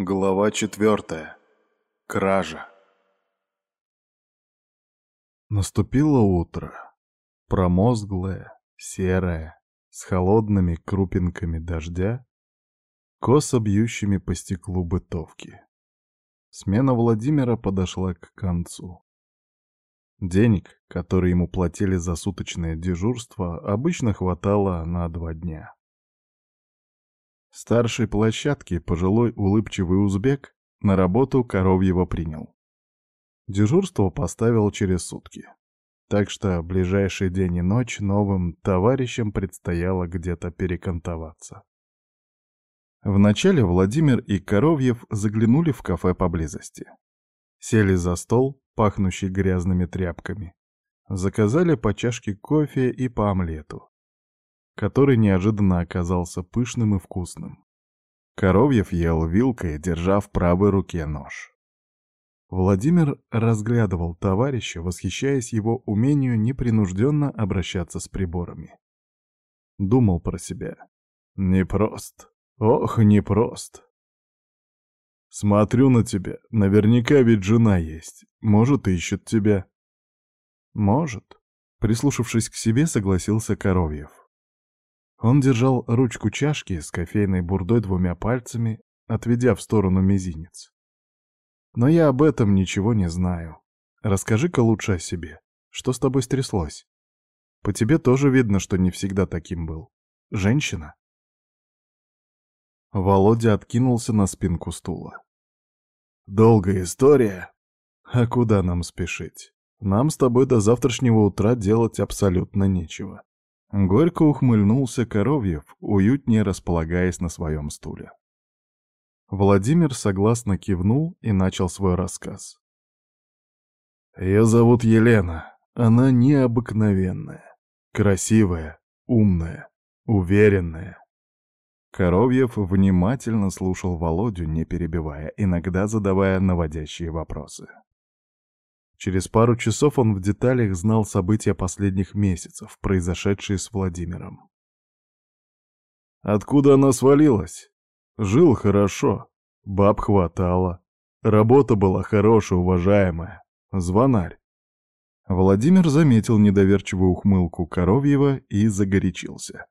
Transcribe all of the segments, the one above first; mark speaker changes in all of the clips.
Speaker 1: Глава четвертая. Кража. Наступило утро. Промозглое, серое, с холодными крупинками дождя, косо бьющими по стеклу бытовки. Смена Владимира подошла к концу. Денег, которые ему платили за суточное дежурство, обычно хватало на два дня. Старший площадки, пожилой улыбчивый узбек, на работу Коровьева принял. Дежурство поставил через сутки. Так что ближайший день и ночь новым товарищам предстояло где-то перекантоваться. Вначале Владимир и Коровьев заглянули в кафе поблизости. Сели за стол, пахнущий грязными тряпками. Заказали по чашке кофе и по омлету который неожиданно оказался пышным и вкусным. Коровьев ел вилкой, держа в правой руке нож. Владимир разглядывал товарища, восхищаясь его умению непринужденно обращаться с приборами. Думал про себя. Непрост. Ох, непрост. Смотрю на тебя. Наверняка ведь жена есть. Может, ищет тебя. Может. Прислушавшись к себе, согласился Коровьев. Он держал ручку чашки с кофейной бурдой двумя пальцами, отведя в сторону мизинец. «Но я об этом ничего не знаю. Расскажи-ка лучше о себе. Что с тобой стряслось? По тебе тоже видно, что не всегда таким был. Женщина?» Володя откинулся на спинку стула. «Долгая история. А куда нам спешить? Нам с тобой до завтрашнего утра делать абсолютно нечего. Горько ухмыльнулся Коровьев, уютнее располагаясь на своем стуле. Владимир согласно кивнул и начал свой рассказ. «Ее зовут Елена. Она необыкновенная, красивая, умная, уверенная». Коровьев внимательно слушал Володю, не перебивая, иногда задавая наводящие вопросы. Через пару часов он в деталях знал события последних месяцев, произошедшие с Владимиром. Откуда она свалилась? Жил хорошо, баб хватало, работа была хорошая, уважаемая, звонарь. Владимир заметил недоверчивую ухмылку Коровьева и загорячился.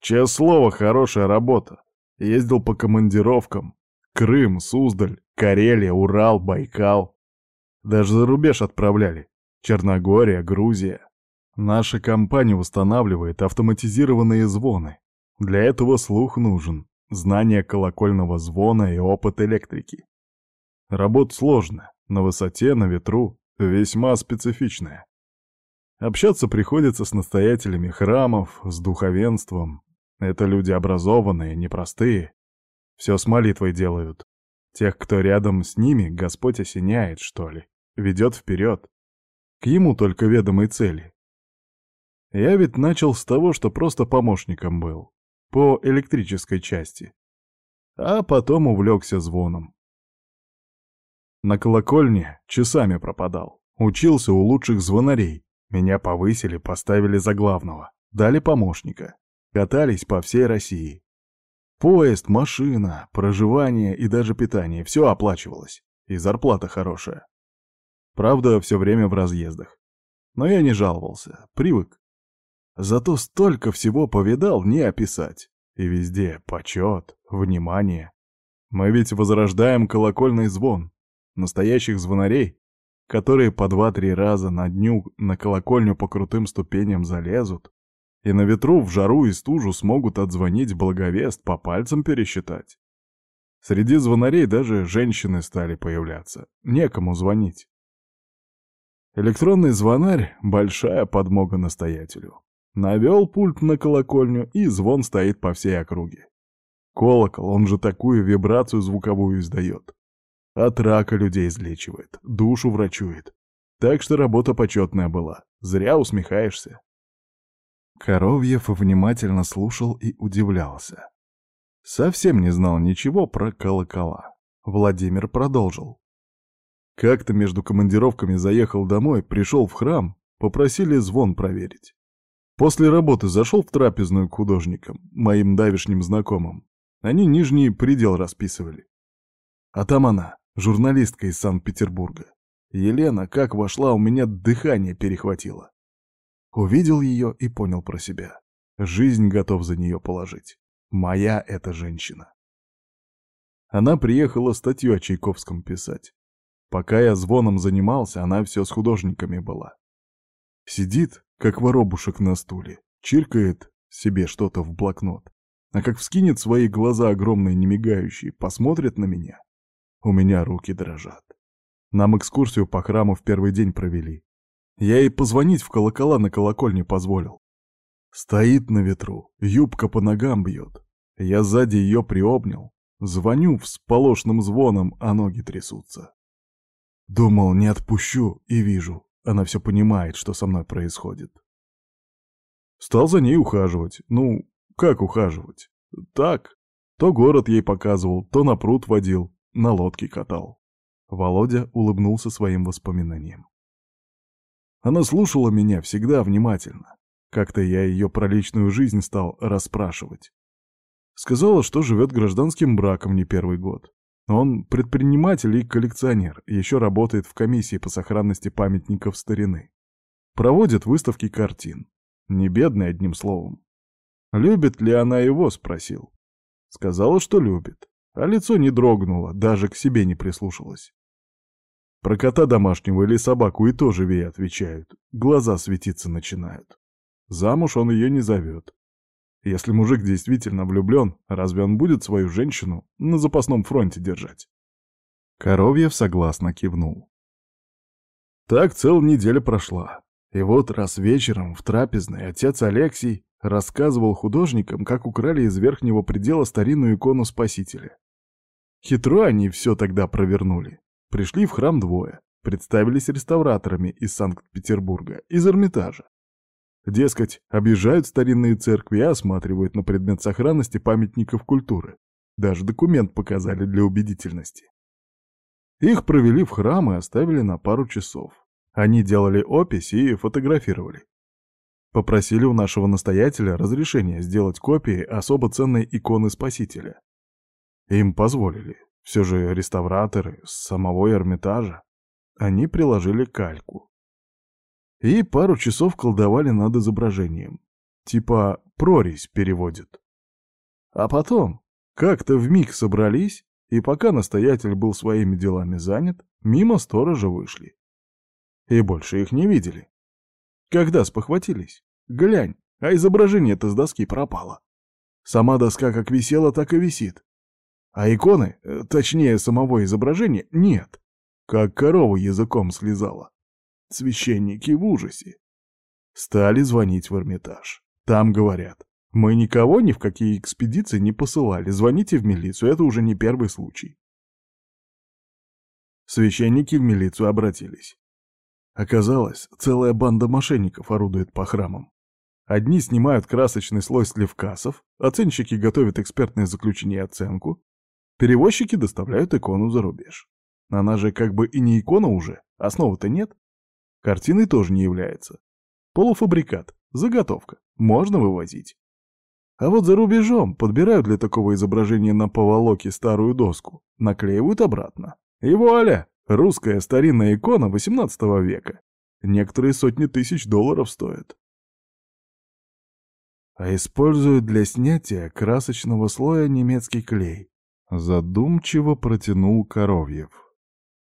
Speaker 1: Чье слово, хорошая работа. Ездил по командировкам. Крым, Суздаль, Карелия, Урал, Байкал. Даже за рубеж отправляли. Черногория, Грузия. Наша компания устанавливает автоматизированные звоны. Для этого слух нужен, знание колокольного звона и опыт электрики. Работа сложная, на высоте, на ветру, весьма специфичная. Общаться приходится с настоятелями храмов, с духовенством. Это люди образованные, непростые. Все с молитвой делают. Тех, кто рядом с ними, Господь осеняет, что ли ведет вперед, к ему только ведомой цели. Я ведь начал с того, что просто помощником был, по электрической части, а потом увлекся звоном. На колокольне часами пропадал, учился у лучших звонарей, меня повысили, поставили за главного, дали помощника, катались по всей России. Поезд, машина, проживание и даже питание — все оплачивалось, и зарплата хорошая. Правда, все время в разъездах. Но я не жаловался, привык. Зато столько всего повидал, не описать. И везде почет, внимание. Мы ведь возрождаем колокольный звон. Настоящих звонарей, которые по два-три раза на дню на колокольню по крутым ступеням залезут, и на ветру в жару и стужу смогут отзвонить благовест, по пальцам пересчитать. Среди звонарей даже женщины стали появляться. Некому звонить. Электронный звонарь — большая подмога настоятелю. Навел пульт на колокольню, и звон стоит по всей округе. Колокол, он же такую вибрацию звуковую издает. От рака людей излечивает, душу врачует. Так что работа почетная была. Зря усмехаешься. Коровьев внимательно слушал и удивлялся. Совсем не знал ничего про колокола. Владимир продолжил. Как-то между командировками заехал домой, пришел в храм, попросили звон проверить. После работы зашел в трапезную к художникам, моим давишним знакомым. Они нижний предел расписывали. А там она, журналистка из Санкт-Петербурга. Елена, как вошла, у меня дыхание перехватило. Увидел ее и понял про себя. Жизнь готов за нее положить. Моя эта женщина. Она приехала статью о Чайковском писать. Пока я звоном занимался, она все с художниками была. Сидит, как воробушек на стуле, чиркает себе что-то в блокнот. А как вскинет свои глаза огромные, немигающие, посмотрит на меня. У меня руки дрожат. Нам экскурсию по храму в первый день провели. Я ей позвонить в колокола на колокольне позволил. Стоит на ветру, юбка по ногам бьет. Я сзади ее приобнял. Звоню всполошным звоном, а ноги трясутся. Думал, не отпущу, и вижу. Она все понимает, что со мной происходит. Стал за ней ухаживать. Ну, как ухаживать? Так. То город ей показывал, то на пруд водил, на лодке катал. Володя улыбнулся своим воспоминаниям. Она слушала меня всегда внимательно. Как-то я ее про личную жизнь стал расспрашивать. Сказала, что живет гражданским браком не первый год. Он предприниматель и коллекционер, еще работает в комиссии по сохранности памятников старины. Проводит выставки картин. Не бедный, одним словом. Любит ли она его, спросил. Сказала, что любит, а лицо не дрогнуло, даже к себе не прислушалась. Про кота домашнего или собаку и тоже Вей отвечают. Глаза светиться начинают. Замуж он ее не зовет. Если мужик действительно влюблен, разве он будет свою женщину на запасном фронте держать? Коровьев согласно кивнул. Так целая неделя прошла. И вот раз вечером в трапезной отец Алексей рассказывал художникам, как украли из верхнего предела старинную икону Спасителя. Хитро они все тогда провернули. Пришли в храм двое, представились реставраторами из Санкт-Петербурга, из Эрмитажа. Дескать, объезжают старинные церкви и осматривают на предмет сохранности памятников культуры. Даже документ показали для убедительности. Их провели в храм и оставили на пару часов. Они делали опись и фотографировали. Попросили у нашего настоятеля разрешения сделать копии особо ценной иконы Спасителя. Им позволили. Все же реставраторы с самого Эрмитажа. Они приложили кальку. И пару часов колдовали над изображением. Типа прорезь переводит. А потом как-то вмиг собрались, и пока настоятель был своими делами занят, мимо сторожа вышли. И больше их не видели. Когда спохватились? Глянь, а изображение-то с доски пропало. Сама доска как висела, так и висит. А иконы, э, точнее самого изображения, нет. Как корова языком слезала. Священники в ужасе. Стали звонить в Эрмитаж. Там говорят, мы никого ни в какие экспедиции не посылали, звоните в милицию, это уже не первый случай. Священники в милицию обратились. Оказалось, целая банда мошенников орудует по храмам. Одни снимают красочный слой сливкасов, оценщики готовят экспертное заключение и оценку, Перевозчики доставляют икону за рубеж. Она же как бы и не икона уже, основы-то нет. Картиной тоже не является. Полуфабрикат, заготовка, можно вывозить. А вот за рубежом подбирают для такого изображения на поволоке старую доску, наклеивают обратно. И вуаля! Русская старинная икона XVIII века. Некоторые сотни тысяч долларов стоят. А используют для снятия красочного слоя немецкий клей. Задумчиво протянул Коровьев.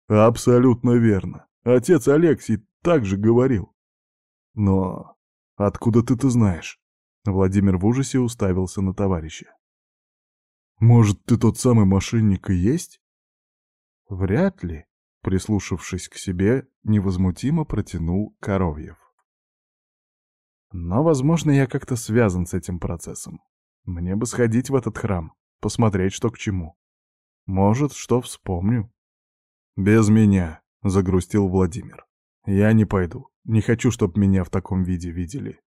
Speaker 1: Абсолютно верно. Отец Алексей так же говорил. Но откуда ты-то знаешь? Владимир в ужасе уставился на товарища. Может, ты тот самый мошенник и есть? Вряд ли, прислушавшись к себе, невозмутимо протянул Коровьев. Но, возможно, я как-то связан с этим процессом. Мне бы сходить в этот храм, посмотреть, что к чему. Может, что вспомню. «Без меня», — загрустил Владимир. «Я не пойду. Не хочу, чтобы меня в таком виде видели».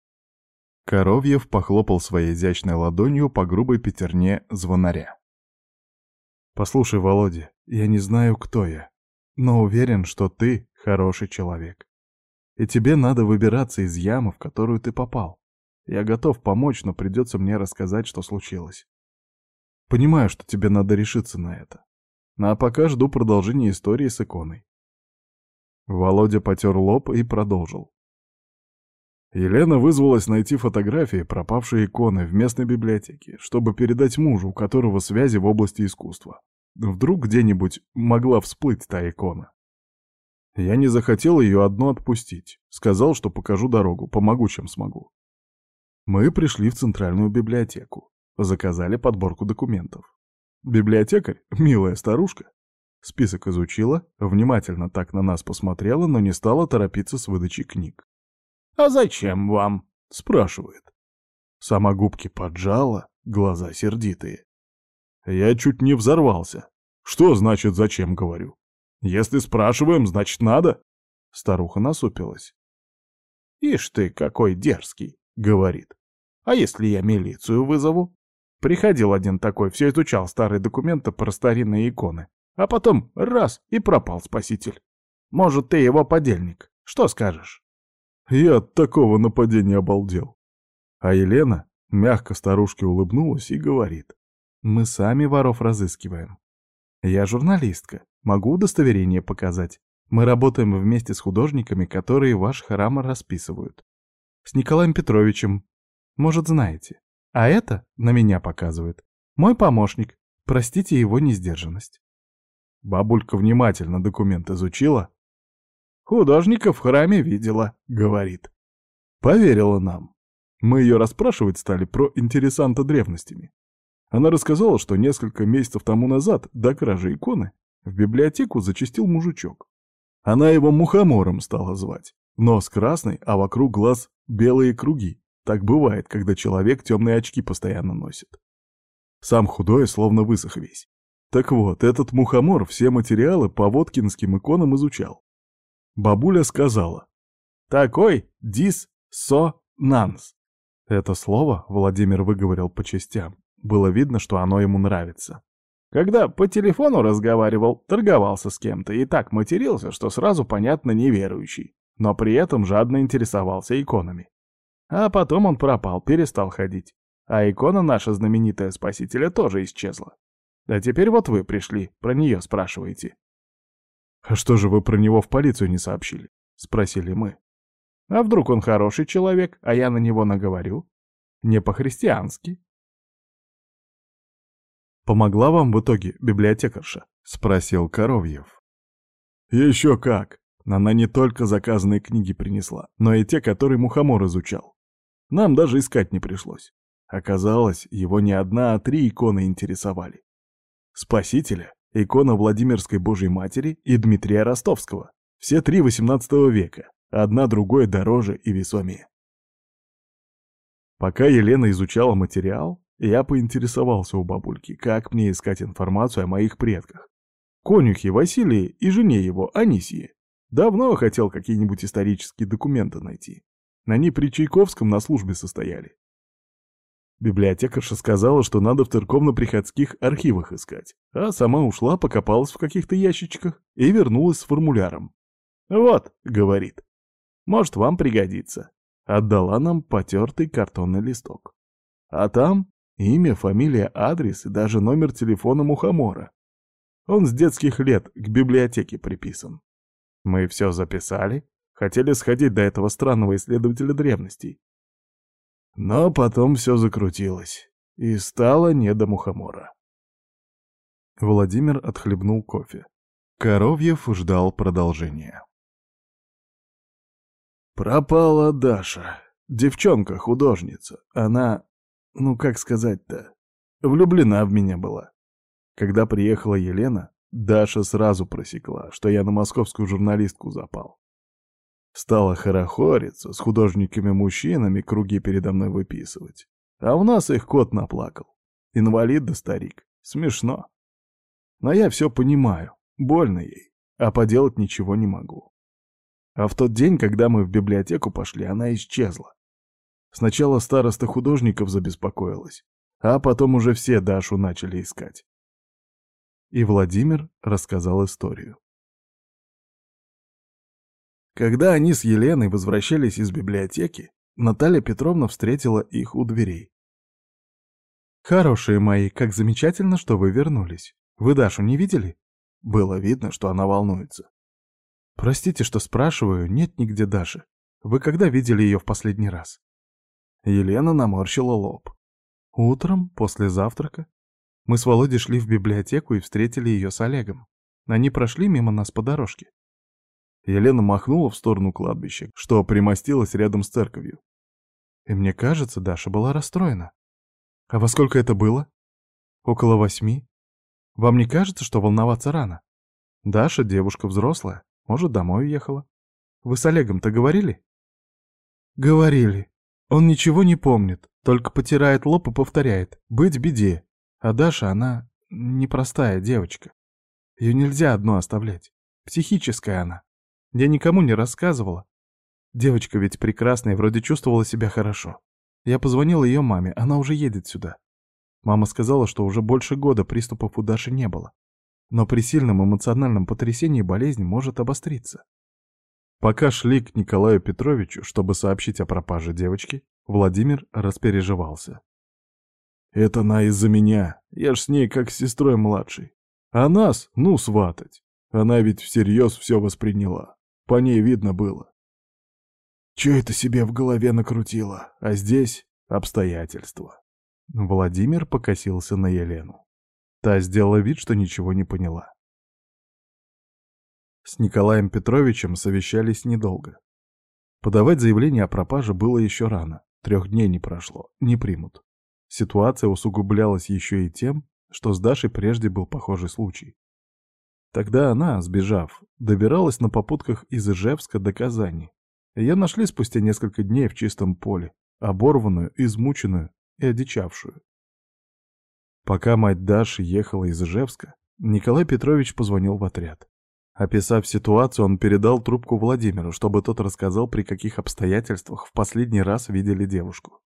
Speaker 1: Коровьев похлопал своей изящной ладонью по грубой пятерне звонаря. «Послушай, Володя, я не знаю, кто я, но уверен, что ты хороший человек. И тебе надо выбираться из ямы, в которую ты попал. Я готов помочь, но придется мне рассказать, что случилось. Понимаю, что тебе надо решиться на это. А пока жду продолжения истории с иконой. Володя потер лоб и продолжил. Елена вызвалась найти фотографии пропавшей иконы в местной библиотеке, чтобы передать мужу, у которого связи в области искусства. Вдруг где-нибудь могла всплыть та икона. Я не захотел ее одну отпустить. Сказал, что покажу дорогу, помогу, чем смогу. Мы пришли в центральную библиотеку. Заказали подборку документов. Библиотекарь, милая старушка, список изучила, внимательно так на нас посмотрела, но не стала торопиться с выдачей книг. «А зачем вам?» — спрашивает. Сама губки поджала, глаза сердитые. Я чуть не взорвался. Что значит «зачем?» — говорю. Если спрашиваем, значит надо. Старуха насупилась. «Ишь ты, какой дерзкий!» — говорит. «А если я милицию вызову?» Приходил один такой, все изучал старые документы про старинные иконы. А потом раз — и пропал спаситель. Может, ты его подельник. Что скажешь? Я от такого нападения обалдел. А Елена мягко старушке улыбнулась и говорит. Мы сами воров разыскиваем. Я журналистка, могу удостоверение показать. Мы работаем вместе с художниками, которые ваш храм расписывают. С Николаем Петровичем. Может, знаете. А это на меня показывает. Мой помощник. Простите его несдержанность. Бабулька внимательно документ изучила. Художника в храме видела, говорит. Поверила нам. Мы ее расспрашивать стали про интересанта древностями. Она рассказала, что несколько месяцев тому назад, до кражи иконы, в библиотеку зачастил мужичок. Она его мухомором стала звать. Нос красный, а вокруг глаз белые круги. Так бывает, когда человек темные очки постоянно носит. Сам худой словно высох весь. Так вот, этот мухомор все материалы по водкинским иконам изучал. Бабуля сказала. Такой диссонанс. Это слово Владимир выговорил по частям. Было видно, что оно ему нравится. Когда по телефону разговаривал, торговался с кем-то и так матерился, что сразу понятно неверующий, но при этом жадно интересовался иконами. А потом он пропал, перестал ходить. А икона наша знаменитая Спасителя тоже исчезла. А теперь вот вы пришли, про нее спрашиваете. «А что же вы про него в полицию не сообщили?» — спросили мы. «А вдруг он хороший человек, а я на него наговорю? Не по-христиански». «Помогла вам в итоге библиотекарша?» — спросил Коровьев. «Еще как! Она не только заказанные книги принесла, но и те, которые Мухомор изучал. Нам даже искать не пришлось. Оказалось, его не одна, а три иконы интересовали. Спасителя, икона Владимирской Божьей Матери и Дмитрия Ростовского. Все три XVIII века, одна другой дороже и весомее. Пока Елена изучала материал, я поинтересовался у бабульки, как мне искать информацию о моих предках. Конюхе Василии и жене его, Анисии. Давно хотел какие-нибудь исторические документы найти. Они при Чайковском на службе состояли. Библиотекарша сказала, что надо в церковно-приходских архивах искать, а сама ушла, покопалась в каких-то ящичках и вернулась с формуляром. «Вот», — говорит, — «может, вам пригодится». Отдала нам потертый картонный листок. А там имя, фамилия, адрес и даже номер телефона мухомора. Он с детских лет к библиотеке приписан. Мы все записали, Хотели сходить до этого странного исследователя древностей. Но потом все закрутилось, и стало не до мухомора. Владимир отхлебнул кофе. Коровьев ждал продолжения. Пропала Даша. Девчонка-художница. Она, ну как сказать-то, влюблена в меня была. Когда приехала Елена, Даша сразу просекла, что я на московскую журналистку запал. Стала хорохориться, с художниками-мужчинами круги передо мной выписывать. А у нас их кот наплакал. Инвалид да старик. Смешно. Но я все понимаю. Больно ей. А поделать ничего не могу. А в тот день, когда мы в библиотеку пошли, она исчезла. Сначала староста художников забеспокоилась, а потом уже все Дашу начали искать. И Владимир рассказал историю. Когда они с Еленой возвращались из библиотеки, Наталья Петровна встретила их у дверей. «Хорошие мои, как замечательно, что вы вернулись. Вы Дашу не видели? Было видно, что она волнуется. «Простите, что спрашиваю, нет нигде Даши. Вы когда видели ее в последний раз?» Елена наморщила лоб. «Утром, после завтрака. Мы с Володей шли в библиотеку и встретили ее с Олегом. Они прошли мимо нас по дорожке. Елена махнула в сторону кладбища, что примостилось рядом с церковью. И мне кажется, Даша была расстроена. А во сколько это было? Около восьми. Вам не кажется, что волноваться рано? Даша девушка взрослая, может, домой уехала. Вы с Олегом-то говорили? Говорили. Он ничего не помнит, только потирает лоб и повторяет «быть беде». А Даша, она непростая девочка. Ее нельзя одну оставлять. Психическая она. Я никому не рассказывала. Девочка ведь прекрасная, вроде чувствовала себя хорошо. Я позвонила ее маме, она уже едет сюда. Мама сказала, что уже больше года приступов у Даши не было. Но при сильном эмоциональном потрясении болезнь может обостриться. Пока шли к Николаю Петровичу, чтобы сообщить о пропаже девочки, Владимир распереживался. «Это она из-за меня. Я ж с ней как с сестрой младшей. А нас, ну, сватать. Она ведь всерьез все восприняла. По ней видно было. Че это себе в голове накрутила? А здесь обстоятельства. Владимир покосился на Елену. Та сделала вид, что ничего не поняла. С Николаем Петровичем совещались недолго. Подавать заявление о пропаже было еще рано. Трех дней не прошло, не примут. Ситуация усугублялась еще и тем, что с Дашей прежде был похожий случай. Тогда она, сбежав, добиралась на попутках из Ижевска до Казани. Ее нашли спустя несколько дней в чистом поле, оборванную, измученную и одичавшую. Пока мать Даши ехала из Ижевска, Николай Петрович позвонил в отряд. Описав ситуацию, он передал трубку Владимиру, чтобы тот рассказал, при каких обстоятельствах в последний раз видели девушку.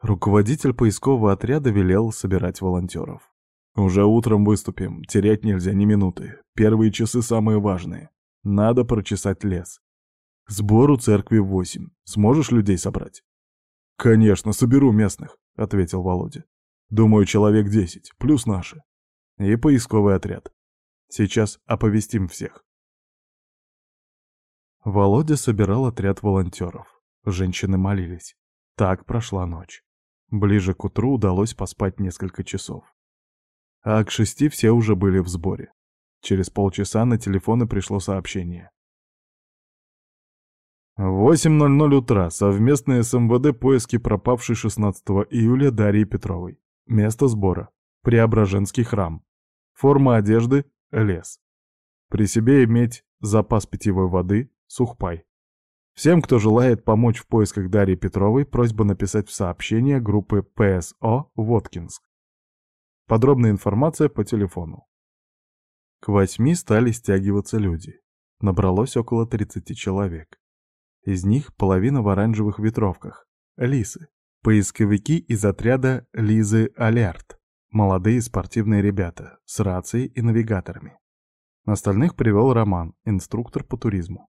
Speaker 1: Руководитель поискового отряда велел собирать волонтеров. «Уже утром выступим, терять нельзя ни минуты. Первые часы самые важные. Надо прочесать лес. Сбор у церкви восемь. Сможешь людей собрать?» «Конечно, соберу местных», — ответил Володя. «Думаю, человек десять, плюс наши. И поисковый отряд. Сейчас оповестим всех». Володя собирал отряд волонтеров. Женщины молились. Так прошла ночь. Ближе к утру удалось поспать несколько часов. А к шести все уже были в сборе. Через полчаса на телефоны пришло сообщение. 8.00 утра. Совместные с МВД поиски пропавшей 16 июля Дарьи Петровой. Место сбора. Преображенский храм. Форма одежды — лес. При себе иметь запас питьевой воды — сухпай. Всем, кто желает помочь в поисках Дарьи Петровой, просьба написать в сообщение группы ПСО «Воткинск». Подробная информация по телефону. К восьми стали стягиваться люди. Набралось около 30 человек. Из них половина в оранжевых ветровках. Лисы. Поисковики из отряда Лизы Алерт. Молодые спортивные ребята с рацией и навигаторами. Остальных привел Роман, инструктор по туризму.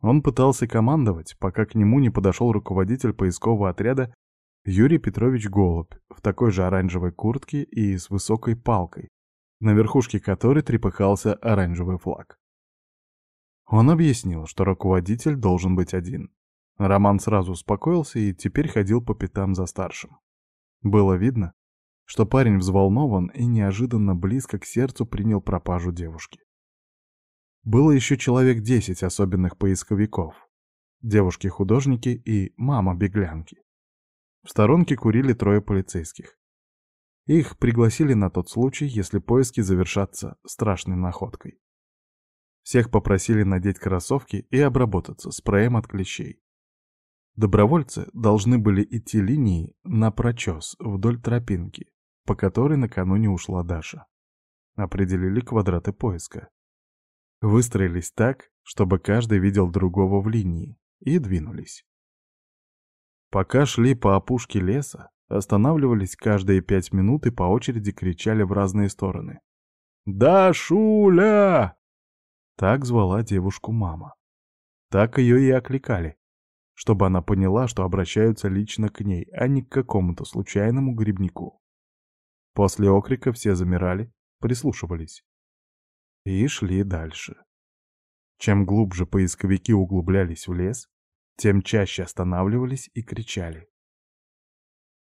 Speaker 1: Он пытался командовать, пока к нему не подошел руководитель поискового отряда Юрий Петрович Голубь в такой же оранжевой куртке и с высокой палкой, на верхушке которой трепыхался оранжевый флаг. Он объяснил, что руководитель должен быть один. Роман сразу успокоился и теперь ходил по пятам за старшим. Было видно, что парень взволнован и неожиданно близко к сердцу принял пропажу девушки. Было еще человек десять особенных поисковиков. Девушки-художники и мама-беглянки. В сторонке курили трое полицейских. Их пригласили на тот случай, если поиски завершатся страшной находкой. Всех попросили надеть кроссовки и обработаться спреем от клещей. Добровольцы должны были идти линией на прочес вдоль тропинки, по которой накануне ушла Даша. Определили квадраты поиска. Выстроились так, чтобы каждый видел другого в линии, и двинулись. Пока шли по опушке леса, останавливались каждые пять минут и по очереди кричали в разные стороны. «Да, Шуля!» Так звала девушку мама. Так ее и окликали, чтобы она поняла, что обращаются лично к ней, а не к какому-то случайному грибнику. После окрика все замирали, прислушивались. и шли дальше. Чем глубже поисковики углублялись в лес, тем чаще останавливались и кричали.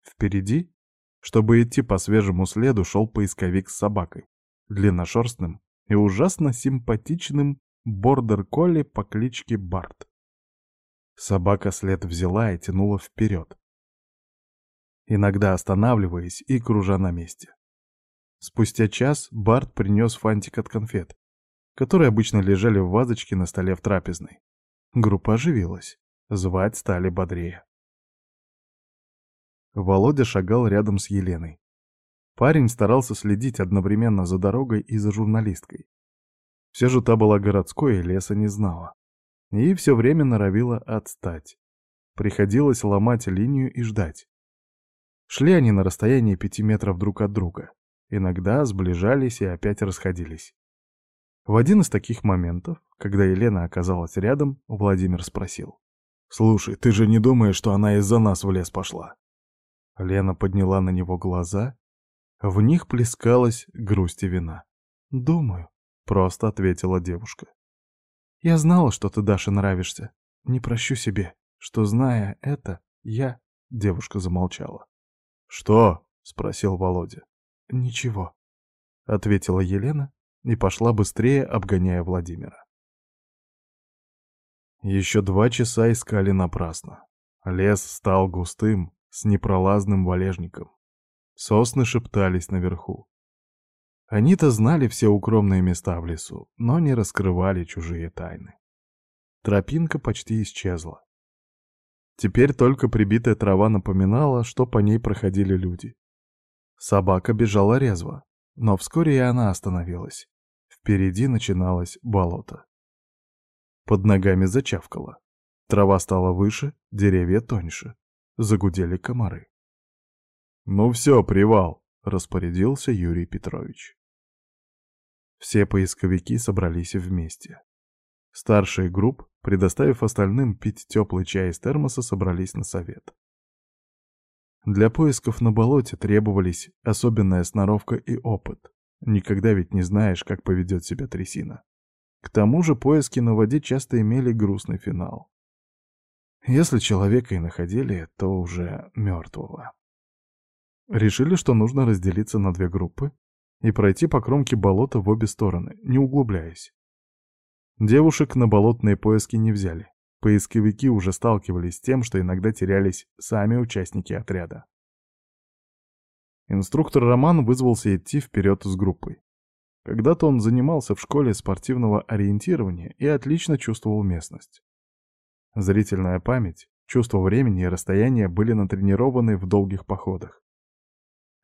Speaker 1: Впереди, чтобы идти по свежему следу, шел поисковик с собакой, длинношерстным и ужасно симпатичным бордер-колли по кличке Барт. Собака след взяла и тянула вперед, иногда останавливаясь и кружа на месте. Спустя час Барт принес фантик от конфет, которые обычно лежали в вазочке на столе в трапезной. Группа оживилась. Звать стали бодрее. Володя шагал рядом с Еленой. Парень старался следить одновременно за дорогой и за журналисткой. Все же та была городской и леса не знала. И все время норовила отстать. Приходилось ломать линию и ждать. Шли они на расстоянии пяти метров друг от друга. Иногда сближались и опять расходились. В один из таких моментов, когда Елена оказалась рядом, Владимир спросил. «Слушай, ты же не думаешь, что она из-за нас в лес пошла?» Лена подняла на него глаза. В них плескалась грусть и вина. «Думаю», — просто ответила девушка. «Я знала, что ты Даше нравишься. Не прощу себе, что, зная это, я...» Девушка замолчала. «Что?» — спросил Володя. «Ничего», — ответила Елена и пошла быстрее, обгоняя Владимира. Еще два часа искали напрасно. Лес стал густым, с непролазным валежником. Сосны шептались наверху. Они-то знали все укромные места в лесу, но не раскрывали чужие тайны. Тропинка почти исчезла. Теперь только прибитая трава напоминала, что по ней проходили люди. Собака бежала резво, но вскоре и она остановилась. Впереди начиналось болото. Под ногами зачавкало. Трава стала выше, деревья тоньше. Загудели комары. «Ну все, привал!» — распорядился Юрий Петрович. Все поисковики собрались вместе. Старшие групп, предоставив остальным пить теплый чай из термоса, собрались на совет. Для поисков на болоте требовались особенная сноровка и опыт. Никогда ведь не знаешь, как поведет себя трясина. К тому же поиски на воде часто имели грустный финал. Если человека и находили, то уже мертвого. Решили, что нужно разделиться на две группы и пройти по кромке болота в обе стороны, не углубляясь. Девушек на болотные поиски не взяли. Поисковики уже сталкивались с тем, что иногда терялись сами участники отряда. Инструктор Роман вызвался идти вперед с группой. Когда-то он занимался в школе спортивного ориентирования и отлично чувствовал местность. Зрительная память, чувство времени и расстояния были натренированы в долгих походах.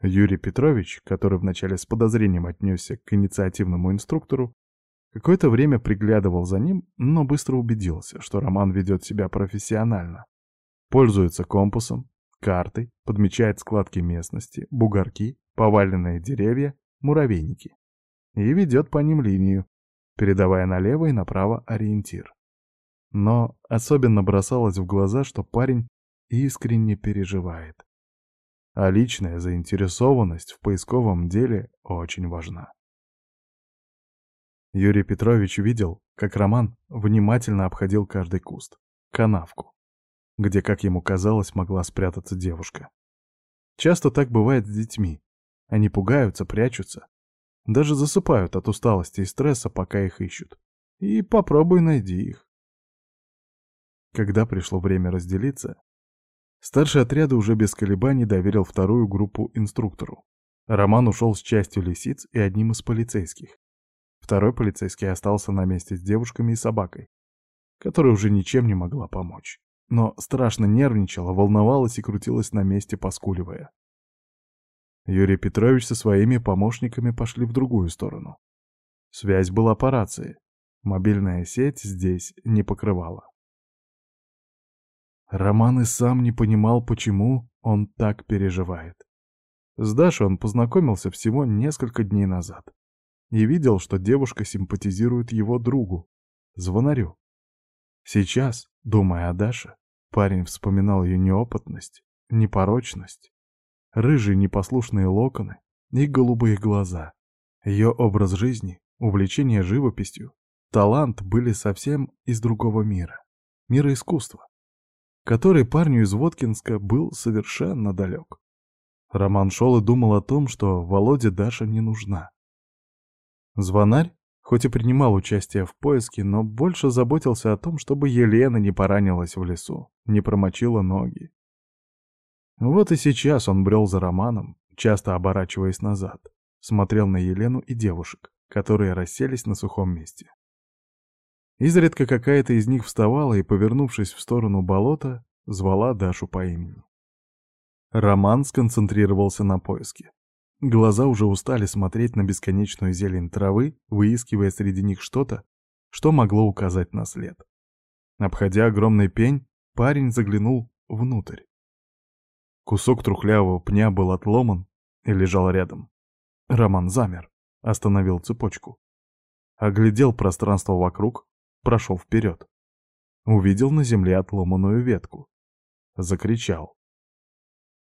Speaker 1: Юрий Петрович, который вначале с подозрением отнесся к инициативному инструктору, Какое-то время приглядывал за ним, но быстро убедился, что Роман ведет себя профессионально. Пользуется компасом, картой, подмечает складки местности, бугорки, поваленные деревья, муравейники. И ведет по ним линию, передавая налево и направо ориентир. Но особенно бросалось в глаза, что парень искренне переживает. А личная заинтересованность в поисковом деле очень важна. Юрий Петрович видел, как Роман внимательно обходил каждый куст, канавку, где, как ему казалось, могла спрятаться девушка. Часто так бывает с детьми. Они пугаются, прячутся, даже засыпают от усталости и стресса, пока их ищут. И попробуй найди их. Когда пришло время разделиться, старший отряда уже без колебаний доверил вторую группу инструктору. Роман ушел с частью лисиц и одним из полицейских. Второй полицейский остался на месте с девушками и собакой, которая уже ничем не могла помочь. Но страшно нервничала, волновалась и крутилась на месте, поскуливая. Юрий Петрович со своими помощниками пошли в другую сторону. Связь была по рации. Мобильная сеть здесь не покрывала. Роман и сам не понимал, почему он так переживает. С Дашей он познакомился всего несколько дней назад и видел, что девушка симпатизирует его другу, звонарю. Сейчас, думая о Даше, парень вспоминал ее неопытность, непорочность, рыжие непослушные локоны и голубые глаза. Ее образ жизни увлечение живописью, талант были совсем из другого мира, мира искусства, который парню из Воткинска был совершенно далек. Роман шел и думал о том, что Володе Даша не нужна. Звонарь, хоть и принимал участие в поиске, но больше заботился о том, чтобы Елена не поранилась в лесу, не промочила ноги. Вот и сейчас он брел за Романом, часто оборачиваясь назад, смотрел на Елену и девушек, которые расселись на сухом месте. Изредка какая-то из них вставала и, повернувшись в сторону болота, звала Дашу по имени. Роман сконцентрировался на поиске. Глаза уже устали смотреть на бесконечную зелень травы, выискивая среди них что-то, что могло указать на след. Обходя огромный пень, парень заглянул внутрь. Кусок трухлявого пня был отломан и лежал рядом. Роман замер, остановил цепочку. Оглядел пространство вокруг, прошел вперед. Увидел на земле отломанную ветку. Закричал.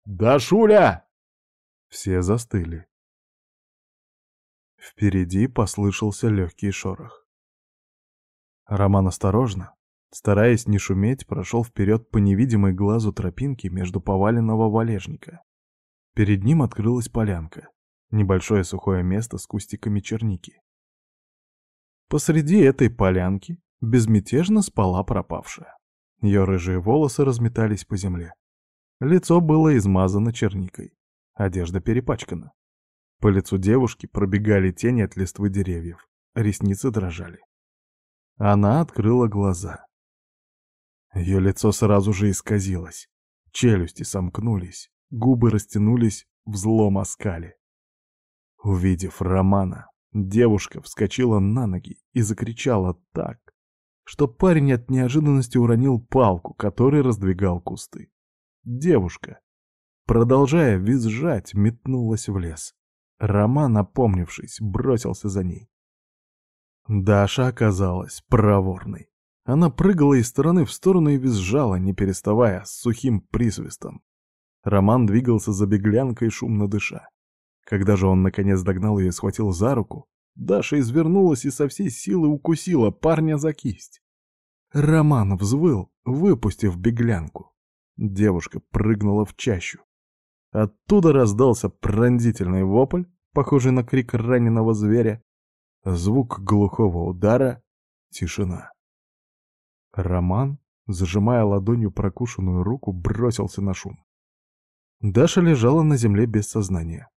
Speaker 1: «Да, Шуля!» Все застыли. Впереди послышался легкий шорох. Роман осторожно, стараясь не шуметь, прошел вперед по невидимой глазу тропинке между поваленного валежника. Перед ним открылась полянка, небольшое сухое место с кустиками черники. Посреди этой полянки безмятежно спала пропавшая. Ее рыжие волосы разметались по земле. Лицо было измазано черникой. Одежда перепачкана. По лицу девушки пробегали тени от листвы деревьев. Ресницы дрожали. Она открыла глаза. Ее лицо сразу же исказилось. Челюсти сомкнулись, губы растянулись в злом. Увидев Романа, девушка вскочила на ноги и закричала так, что парень от неожиданности уронил палку, который раздвигал кусты. Девушка, продолжая визжать, метнулась в лес. Роман, опомнившись, бросился за ней. Даша оказалась проворной. Она прыгала из стороны в сторону и визжала, не переставая, с сухим присвистом. Роман двигался за беглянкой, шумно дыша. Когда же он наконец догнал ее и схватил за руку, Даша извернулась и со всей силы укусила парня за кисть. Роман взвыл, выпустив беглянку. Девушка прыгнула в чащу. Оттуда раздался пронзительный вопль, похожий на крик раненого зверя, звук глухого удара, тишина. Роман, зажимая ладонью прокушенную руку, бросился на шум. Даша лежала на земле без сознания.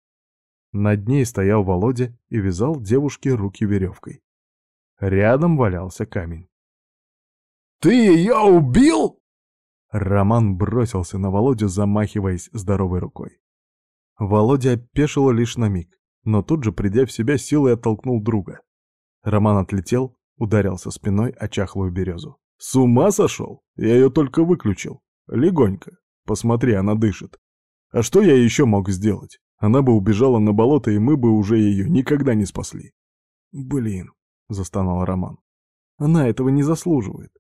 Speaker 1: Над ней стоял Володя и вязал девушке руки веревкой. Рядом валялся камень. «Ты ее убил?» Роман бросился на Володю, замахиваясь здоровой рукой. Володя опешил лишь на миг, но тут же, придя в себя, силой оттолкнул друга. Роман отлетел, ударился спиной о чахлую березу. «С ума сошел? Я ее только выключил. Легонько. Посмотри, она дышит. А что я еще мог сделать? Она бы убежала на болото, и мы бы уже ее никогда не спасли». «Блин», — застонал Роман. «Она этого не заслуживает.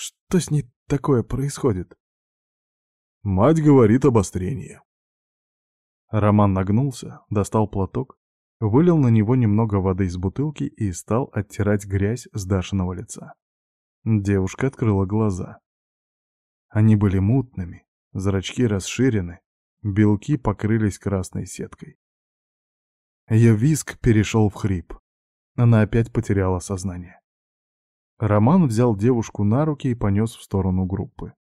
Speaker 1: Что с ней такое происходит? Мать говорит обострение. Роман нагнулся, достал платок, вылил на него немного воды из бутылки и стал оттирать грязь с Дашиного лица. Девушка открыла глаза. Они были мутными, зрачки расширены, белки покрылись красной сеткой. Ее виск перешел в хрип. Она опять потеряла сознание. Роман взял девушку на руки и понес в сторону группы.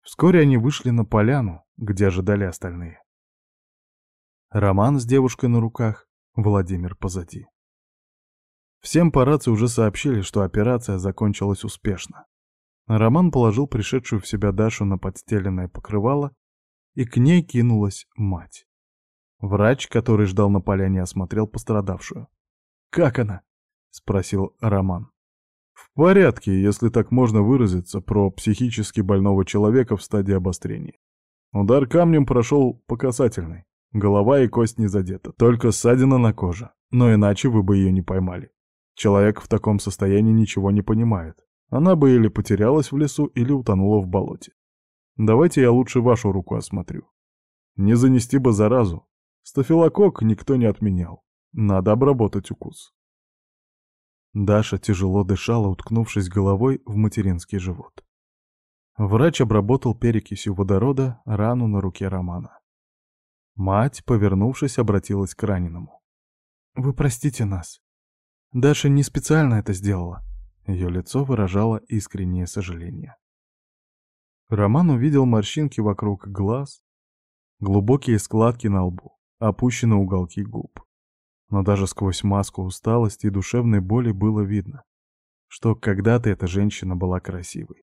Speaker 1: Вскоре они вышли на поляну, где ожидали остальные. Роман с девушкой на руках, Владимир позади. Всем по рации уже сообщили, что операция закончилась успешно. Роман положил пришедшую в себя Дашу на подстеленное покрывало, и к ней кинулась мать. Врач, который ждал на поляне, осмотрел пострадавшую. «Как она?» — спросил Роман. В порядке, если так можно выразиться, про психически больного человека в стадии обострения. Удар камнем прошел по касательной. Голова и кость не задета, только ссадина на коже. Но иначе вы бы ее не поймали. Человек в таком состоянии ничего не понимает. Она бы или потерялась в лесу, или утонула в болоте. Давайте я лучше вашу руку осмотрю. Не занести бы заразу. Стафилококк никто не отменял. Надо обработать укус. Даша тяжело дышала, уткнувшись головой в материнский живот. Врач обработал перекисью водорода рану на руке Романа. Мать, повернувшись, обратилась к раненому. «Вы простите нас. Даша не специально это сделала». Ее лицо выражало искреннее сожаление. Роман увидел морщинки вокруг глаз, глубокие складки на лбу, опущенные уголки губ. Но даже сквозь маску усталости и душевной боли было видно, что когда-то эта женщина была красивой.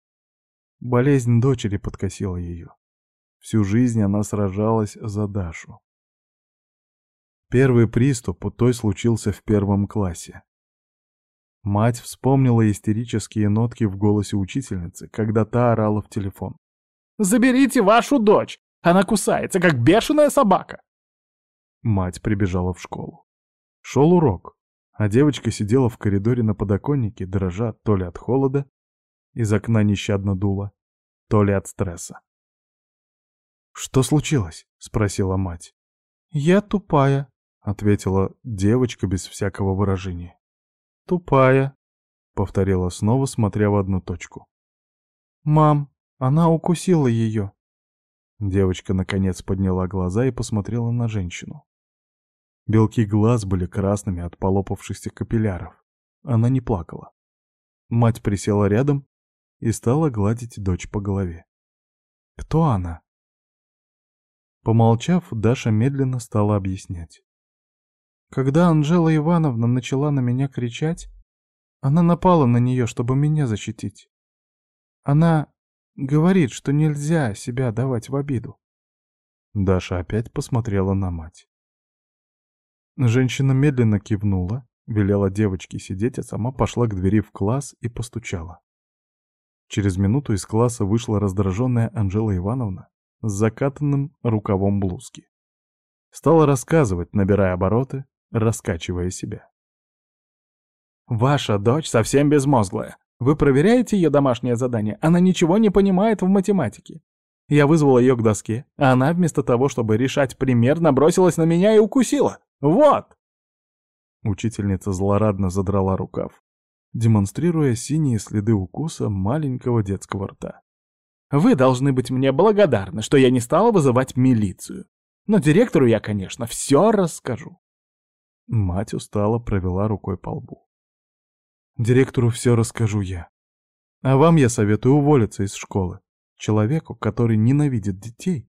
Speaker 1: Болезнь дочери подкосила ее. Всю жизнь она сражалась за Дашу. Первый приступ у той случился в первом классе. Мать вспомнила истерические нотки в голосе учительницы, когда та орала в телефон. «Заберите вашу дочь! Она кусается, как бешеная собака!» Мать прибежала в школу. Шел урок, а девочка сидела в коридоре на подоконнике, дрожа то ли от холода, из окна нещадно дуло, то ли от стресса. «Что случилось?» — спросила мать. «Я тупая», — ответила девочка без всякого выражения. «Тупая», — повторила снова, смотря в одну точку. «Мам, она укусила ее». Девочка наконец подняла глаза и посмотрела на женщину. Белки глаз были красными от полопавшихся капилляров. Она не плакала. Мать присела рядом и стала гладить дочь по голове. «Кто она?» Помолчав, Даша медленно стала объяснять. Когда Анжела Ивановна начала на меня кричать, она напала на нее, чтобы меня защитить. Она говорит, что нельзя себя давать в обиду. Даша опять посмотрела на мать. Женщина медленно кивнула, велела девочке сидеть, а сама пошла к двери в класс и постучала. Через минуту из класса вышла раздраженная Анжела Ивановна с закатанным рукавом блузки. Стала рассказывать, набирая обороты, раскачивая себя. «Ваша дочь совсем безмозглая. Вы проверяете ее домашнее задание? Она ничего не понимает в математике. Я вызвала ее к доске, а она вместо того, чтобы решать пример, набросилась на меня и укусила. Вот!» Учительница злорадно задрала рукав демонстрируя синие следы укуса маленького детского рта. «Вы должны быть мне благодарны, что я не стала вызывать милицию. Но директору я, конечно, все расскажу». Мать устало провела рукой по лбу. «Директору все расскажу я. А вам я советую уволиться из школы. Человеку, который ненавидит детей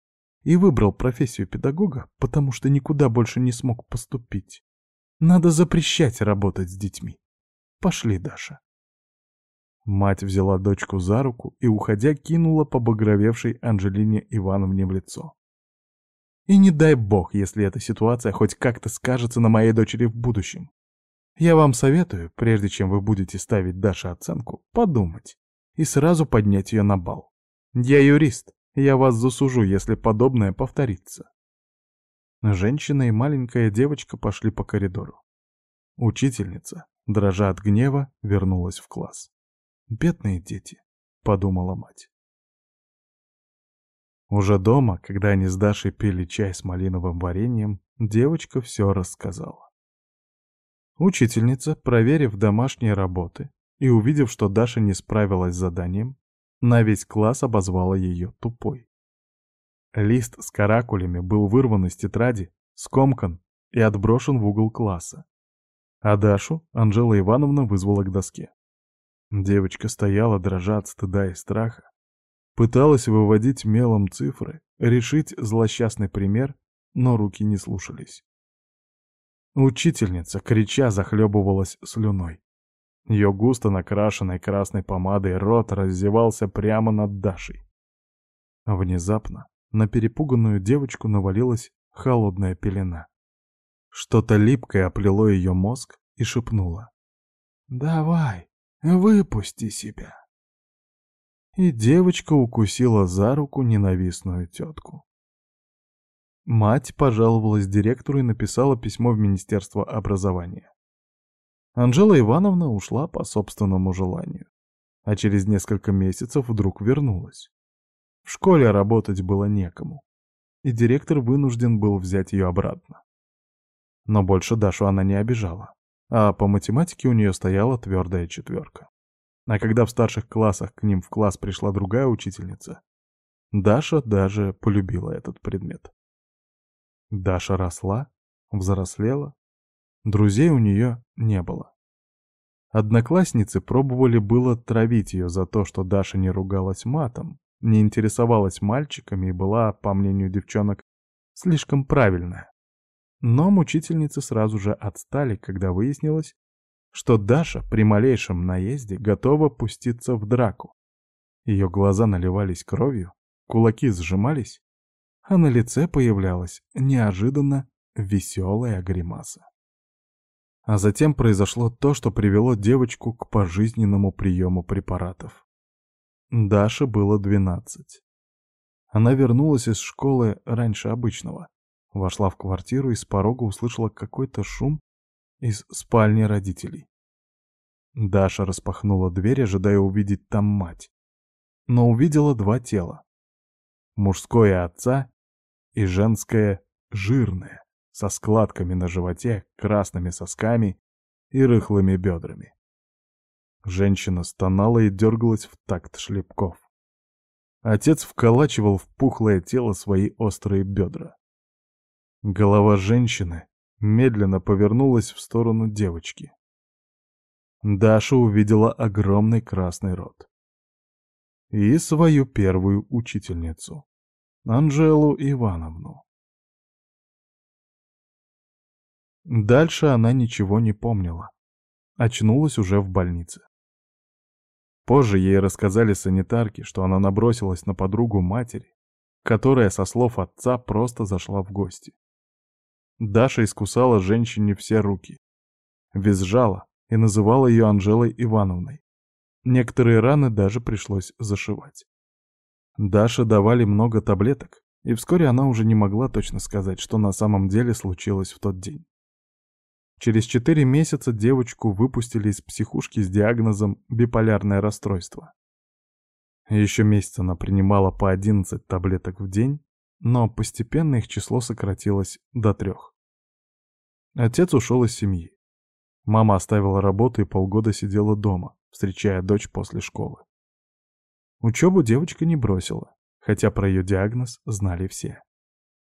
Speaker 1: и выбрал профессию педагога, потому что никуда больше не смог поступить. Надо запрещать работать с детьми. Пошли, Даша. Мать взяла дочку за руку и, уходя, кинула побагровевшей Анжелине Ивановне в лицо. И не дай бог, если эта ситуация хоть как-то скажется на моей дочери в будущем. Я вам советую, прежде чем вы будете ставить Даше оценку, подумать и сразу поднять ее на бал. Я юрист, я вас засужу, если подобное повторится. Женщина и маленькая девочка пошли по коридору. Учительница, дрожа от гнева, вернулась в класс. «Бедные дети», — подумала мать. Уже дома, когда они с Дашей пили чай с малиновым вареньем, девочка все рассказала. Учительница, проверив домашние работы и увидев, что Даша не справилась с заданием, на весь класс обозвала ее тупой. Лист с каракулями был вырван из тетради, скомкан и отброшен в угол класса. А Дашу Анжела Ивановна вызвала к доске. Девочка стояла, дрожа от стыда и страха. Пыталась выводить мелом цифры, решить злосчастный пример, но руки не слушались. Учительница, крича, захлебывалась слюной. Ее густо накрашенной красной помадой рот раздевался прямо над Дашей. Внезапно на перепуганную девочку навалилась холодная пелена. Что-то липкое оплело ее мозг и шепнуло. «Давай, выпусти себя». И девочка укусила за руку ненавистную тетку. Мать пожаловалась директору и написала письмо в Министерство образования. Анжела Ивановна ушла по собственному желанию, а через несколько месяцев вдруг вернулась. В школе работать было некому, и директор вынужден был взять ее обратно. Но больше Дашу она не обижала. а по математике у нее стояла твердая четверка. А когда в старших классах к ним в класс пришла другая учительница, Даша даже полюбила этот предмет. Даша росла, взрослела, друзей у нее не было. Одноклассницы пробовали было травить ее за то, что Даша не ругалась матом, не интересовалась мальчиками и была, по мнению девчонок, слишком правильная. Но мучительницы сразу же отстали, когда выяснилось, что Даша при малейшем наезде готова пуститься в драку. Ее глаза наливались кровью, кулаки сжимались, а на лице появлялась неожиданно веселая гримаса. А затем произошло то, что привело девочку к пожизненному приему препаратов. Даше было двенадцать. Она вернулась из школы раньше обычного. Вошла в квартиру и с порога услышала какой-то шум из спальни родителей. Даша распахнула дверь, ожидая увидеть там мать. Но увидела два тела. Мужское отца и женское жирное, со складками на животе, красными сосками и рыхлыми бедрами. Женщина стонала и дергалась в такт шлепков. Отец вколачивал в пухлое тело свои острые бедра. Голова женщины медленно повернулась в сторону девочки. Даша увидела огромный красный рот. И свою первую учительницу, Анжелу Ивановну. Дальше она ничего не помнила. Очнулась уже в больнице. Позже ей рассказали санитарки, что она набросилась на подругу матери, которая, со слов отца, просто зашла в гости. Даша искусала женщине все руки. Визжала и называла ее Анжелой Ивановной. Некоторые раны даже пришлось зашивать. Даше давали много таблеток, и вскоре она уже не могла точно сказать, что на самом деле случилось в тот день. Через четыре месяца девочку выпустили из психушки с диагнозом биполярное расстройство. Еще месяц она принимала по 11 таблеток в день, но постепенно их число сократилось до трех. Отец ушел из семьи. Мама оставила работу и полгода сидела дома, встречая дочь после школы. Учебу девочка не бросила, хотя про ее диагноз знали все.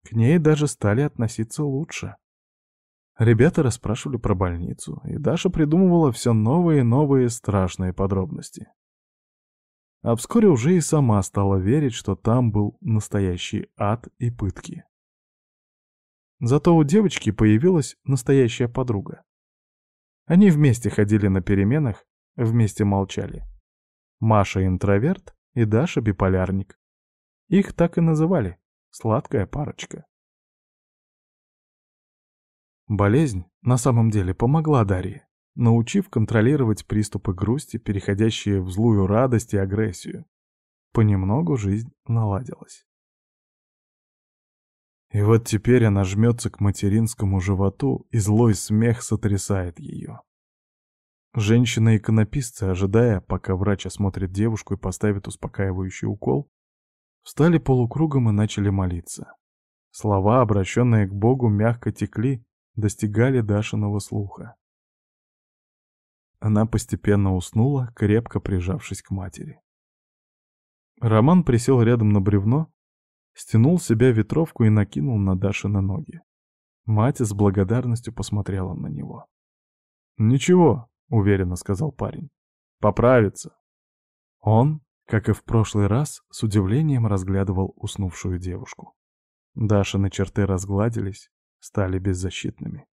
Speaker 1: К ней даже стали относиться лучше. Ребята расспрашивали про больницу, и Даша придумывала все новые и новые страшные подробности. А вскоре уже и сама стала верить, что там был настоящий ад и пытки. Зато у девочки появилась настоящая подруга. Они вместе ходили на переменах, вместе молчали. Маша интроверт и Даша биполярник. Их так и называли — сладкая парочка. Болезнь на самом деле помогла Дарье научив контролировать приступы грусти, переходящие в злую радость и агрессию. Понемногу жизнь наладилась. И вот теперь она жмется к материнскому животу, и злой смех сотрясает ее. Женщина-иконописцы, ожидая, пока врач осмотрит девушку и поставит успокаивающий укол, встали полукругом и начали молиться. Слова, обращенные к Богу, мягко текли, достигали Дашиного слуха. Она постепенно уснула, крепко прижавшись к матери. Роман присел рядом на бревно, стянул с себя ветровку и накинул на Дашины ноги. Мать с благодарностью посмотрела на него. «Ничего», — уверенно сказал парень, — «поправится». Он, как и в прошлый раз, с удивлением разглядывал уснувшую девушку. Дашины черты разгладились, стали беззащитными.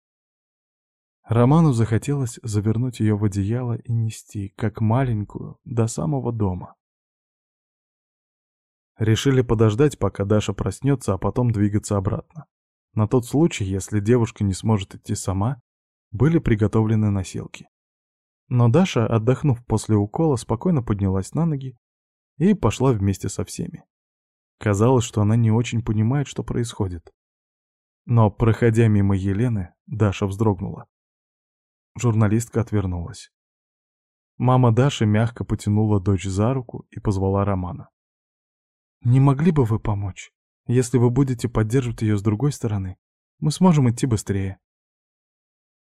Speaker 1: Роману захотелось завернуть ее в одеяло и нести, как маленькую, до самого дома. Решили подождать, пока Даша проснется, а потом двигаться обратно. На тот случай, если девушка не сможет идти сама, были приготовлены носилки. Но Даша, отдохнув после укола, спокойно поднялась на ноги и пошла вместе со всеми. Казалось, что она не очень понимает, что происходит. Но, проходя мимо Елены, Даша вздрогнула. Журналистка отвернулась. Мама Даши мягко потянула дочь за руку и позвала Романа. «Не могли бы вы помочь? Если вы будете поддерживать ее с другой стороны, мы сможем идти быстрее».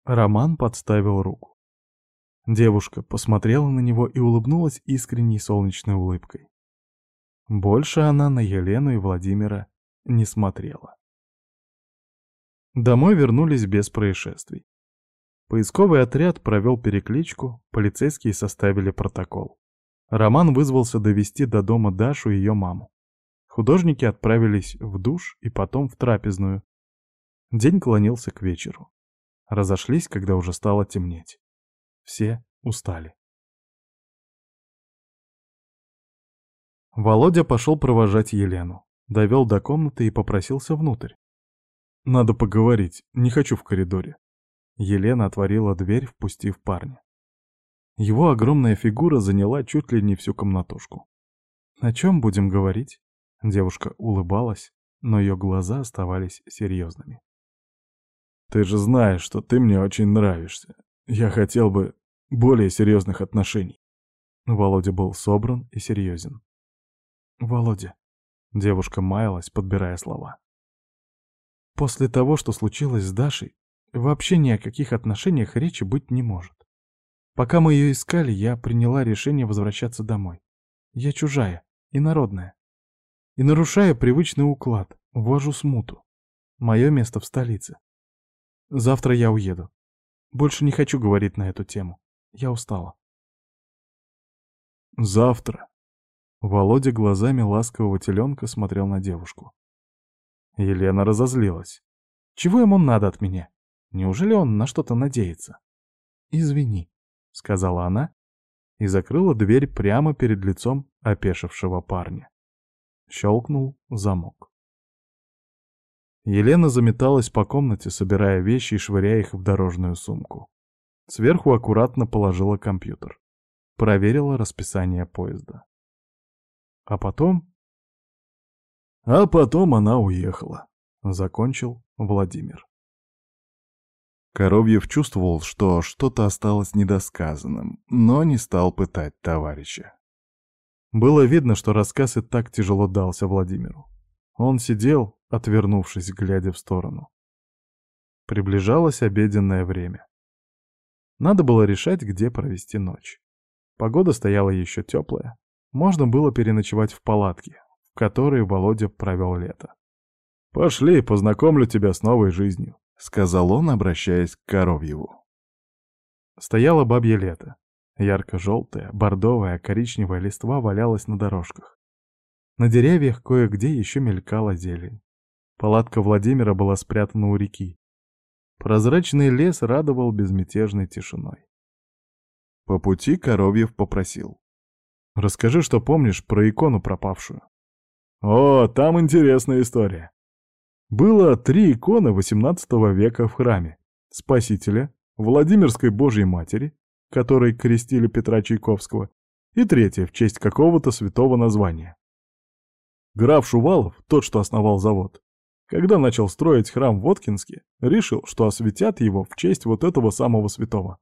Speaker 1: Роман подставил руку. Девушка посмотрела на него и улыбнулась искренней солнечной улыбкой. Больше она на Елену и Владимира не смотрела. Домой вернулись без происшествий. Поисковый отряд провел перекличку, полицейские составили протокол. Роман вызвался довести до дома Дашу и ее маму. Художники отправились в душ и потом в трапезную. День клонился к вечеру. Разошлись, когда уже стало темнеть. Все устали. Володя пошел провожать Елену. Довел до комнаты и попросился внутрь. «Надо поговорить, не хочу в коридоре». Елена отворила дверь, впустив парня. Его огромная фигура заняла чуть ли не всю комнатушку. «О чем будем говорить?» Девушка улыбалась, но ее глаза оставались серьезными. «Ты же знаешь, что ты мне очень нравишься. Я хотел бы более серьезных отношений». Володя был собран и серьезен. «Володя», — девушка маялась, подбирая слова. «После того, что случилось с Дашей, вообще ни о каких отношениях речи быть не может. Пока мы ее искали, я приняла решение возвращаться домой. Я чужая, инородная. И нарушая привычный уклад, ввожу смуту. Мое место в столице. Завтра я уеду. Больше не хочу говорить на эту тему. Я устала. Завтра. Володя глазами ласкового теленка смотрел на девушку. Елена разозлилась. Чего ему надо от меня? Неужели он на что-то надеется? Извини, сказала она и закрыла дверь прямо перед лицом опешившего парня. Щелкнул замок. Елена заметалась по комнате, собирая вещи и швыряя их в дорожную сумку. Сверху аккуратно положила компьютер. Проверила расписание поезда. А потом... А потом она уехала. Закончил Владимир. Коровьев чувствовал, что что-то осталось недосказанным, но не стал пытать товарища. Было видно, что рассказ и так тяжело дался Владимиру. Он сидел, отвернувшись, глядя в сторону. Приближалось обеденное время. Надо было решать, где провести ночь. Погода стояла еще теплая, можно было переночевать в палатке, в которой Володя провел лето. «Пошли, познакомлю тебя с новой жизнью», — сказал он, обращаясь к Коровьеву. Стояло бабье лето. Ярко-желтая, бордовая, коричневая листва валялась на дорожках. На деревьях кое-где еще мелькала зелень. Палатка Владимира была спрятана у реки. Прозрачный лес радовал безмятежной тишиной. По пути Коровьев попросил. Расскажи, что помнишь про икону пропавшую. О, там интересная история. Было три иконы XVIII века в храме. Спасителя, Владимирской Божьей Матери, которой крестили Петра Чайковского, и третья в честь какого-то святого названия. Граф Шувалов, тот, что основал завод, когда начал строить храм в Воткинске, решил, что осветят его в честь вот этого самого святого.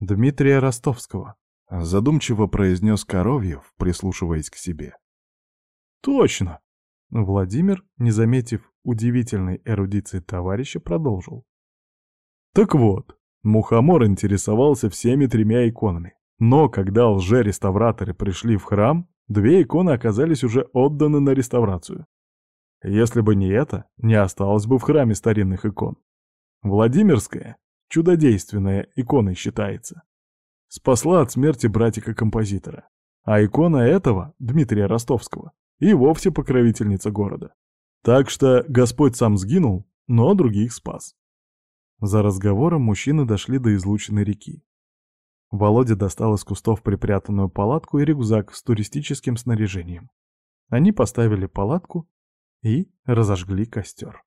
Speaker 1: Дмитрия Ростовского, Задумчиво произнес Коровьев, прислушиваясь к себе. Точно! Владимир, не заметив удивительной эрудиции товарища, продолжил. Так вот, Мухомор интересовался всеми тремя иконами. Но когда лже-реставраторы пришли в храм, две иконы оказались уже отданы на реставрацию. Если бы не это, не осталось бы в храме старинных икон. Владимирская, чудодейственная иконой считается спасла от смерти братика-композитора. А икона этого, Дмитрия Ростовского, и вовсе покровительница города. Так что Господь сам сгинул, но других спас. За разговором мужчины дошли до излученной реки. Володя достал из кустов припрятанную палатку и рюкзак с туристическим снаряжением. Они поставили палатку и разожгли костер.